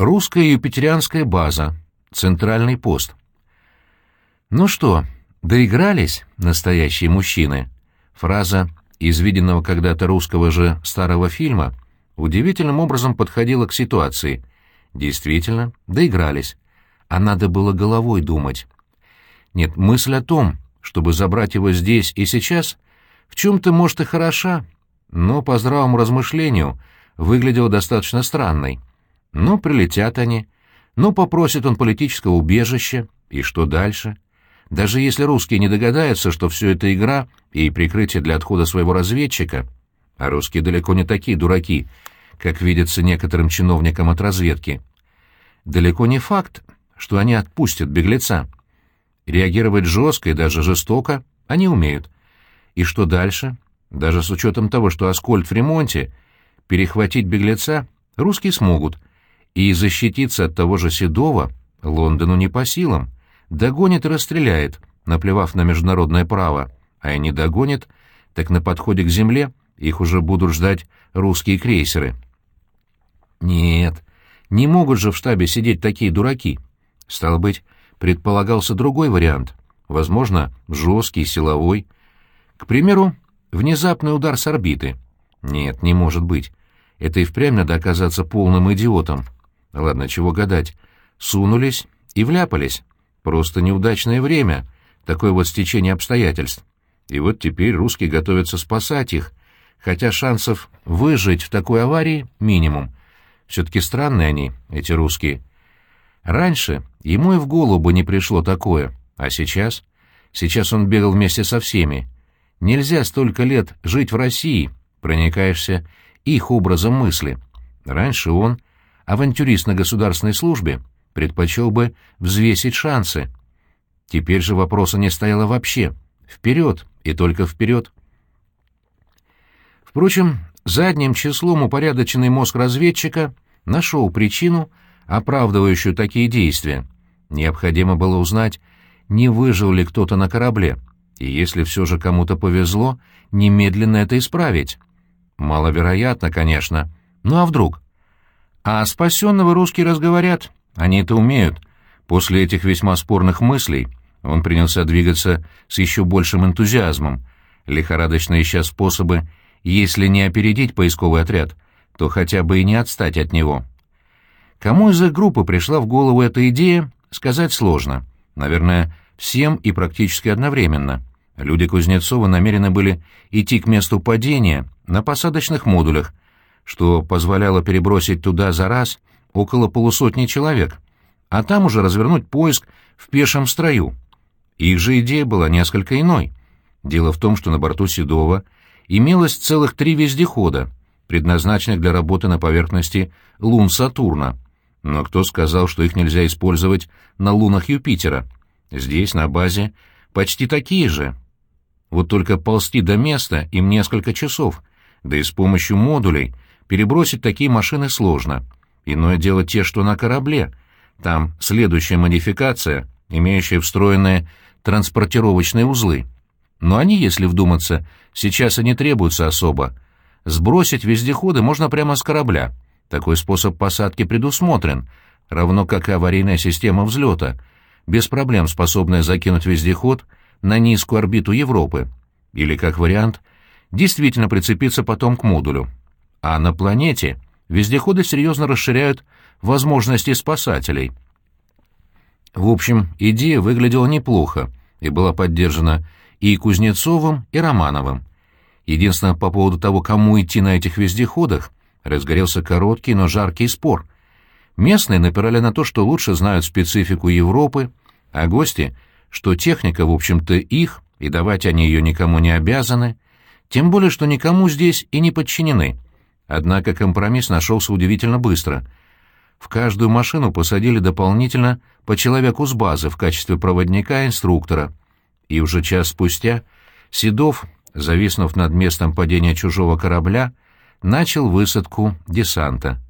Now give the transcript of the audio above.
Русская юпитерианская база. Центральный пост. Ну что, доигрались, настоящие мужчины? Фраза из виденного когда-то русского же старого фильма удивительным образом подходила к ситуации. Действительно, доигрались. А надо было головой думать. Нет, мысль о том, чтобы забрать его здесь и сейчас, в чем-то, может, и хороша, но по здравому размышлению выглядела достаточно странной. Ну, прилетят они. Ну, попросит он политического убежища. И что дальше? Даже если русские не догадаются, что все это игра и прикрытие для отхода своего разведчика, а русские далеко не такие дураки, как видится некоторым чиновникам от разведки, далеко не факт, что они отпустят беглеца. Реагировать жестко и даже жестоко они умеют. И что дальше? Даже с учетом того, что Аскольд в ремонте, перехватить беглеца русские смогут — и защититься от того же Седова Лондону не по силам. Догонит и расстреляет, наплевав на международное право, а и не догонит, так на подходе к земле их уже будут ждать русские крейсеры. Нет, не могут же в штабе сидеть такие дураки. Стало быть, предполагался другой вариант, возможно, жесткий, силовой. К примеру, внезапный удар с орбиты. Нет, не может быть. Это и впрямь надо оказаться полным идиотом. Ладно, чего гадать. Сунулись и вляпались. Просто неудачное время, такое вот стечение обстоятельств. И вот теперь русские готовятся спасать их, хотя шансов выжить в такой аварии минимум. Все-таки странные они, эти русские. Раньше ему и в голову бы не пришло такое, а сейчас? Сейчас он бегал вместе со всеми. Нельзя столько лет жить в России, проникаешься их образом мысли. Раньше он авантюрист на государственной службе предпочел бы взвесить шансы. Теперь же вопроса не стояло вообще. Вперед, и только вперед. Впрочем, задним числом упорядоченный мозг разведчика нашел причину, оправдывающую такие действия. Необходимо было узнать, не выжил ли кто-то на корабле, и если все же кому-то повезло, немедленно это исправить. Маловероятно, конечно. Ну а вдруг? А спасенного русские разговорят, они это умеют. После этих весьма спорных мыслей он принялся двигаться с еще большим энтузиазмом, лихорадочно ища способы, если не опередить поисковый отряд, то хотя бы и не отстать от него. Кому из их группы пришла в голову эта идея, сказать сложно. Наверное, всем и практически одновременно. Люди Кузнецова намерены были идти к месту падения на посадочных модулях, что позволяло перебросить туда за раз около полусотни человек, а там уже развернуть поиск в пешем строю. Их же идея была несколько иной. Дело в том, что на борту Седова имелось целых три вездехода, предназначенных для работы на поверхности лун Сатурна. Но кто сказал, что их нельзя использовать на лунах Юпитера? Здесь, на базе, почти такие же. Вот только ползти до места им несколько часов, да и с помощью модулей — Перебросить такие машины сложно. Иное дело те, что на корабле. Там следующая модификация, имеющая встроенные транспортировочные узлы. Но они, если вдуматься, сейчас и не требуются особо. Сбросить вездеходы можно прямо с корабля. Такой способ посадки предусмотрен, равно как и аварийная система взлета, без проблем способная закинуть вездеход на низкую орбиту Европы. Или, как вариант, действительно прицепиться потом к модулю. А на планете вездеходы серьезно расширяют возможности спасателей. В общем, идея выглядела неплохо и была поддержана и Кузнецовым, и Романовым. Единственное, по поводу того, кому идти на этих вездеходах, разгорелся короткий, но жаркий спор. Местные напирали на то, что лучше знают специфику Европы, а гости, что техника, в общем-то, их, и давать они ее никому не обязаны, тем более, что никому здесь и не подчинены — Однако компромисс нашелся удивительно быстро. В каждую машину посадили дополнительно по человеку с базы в качестве проводника-инструктора. И уже час спустя Седов, зависнув над местом падения чужого корабля, начал высадку десанта.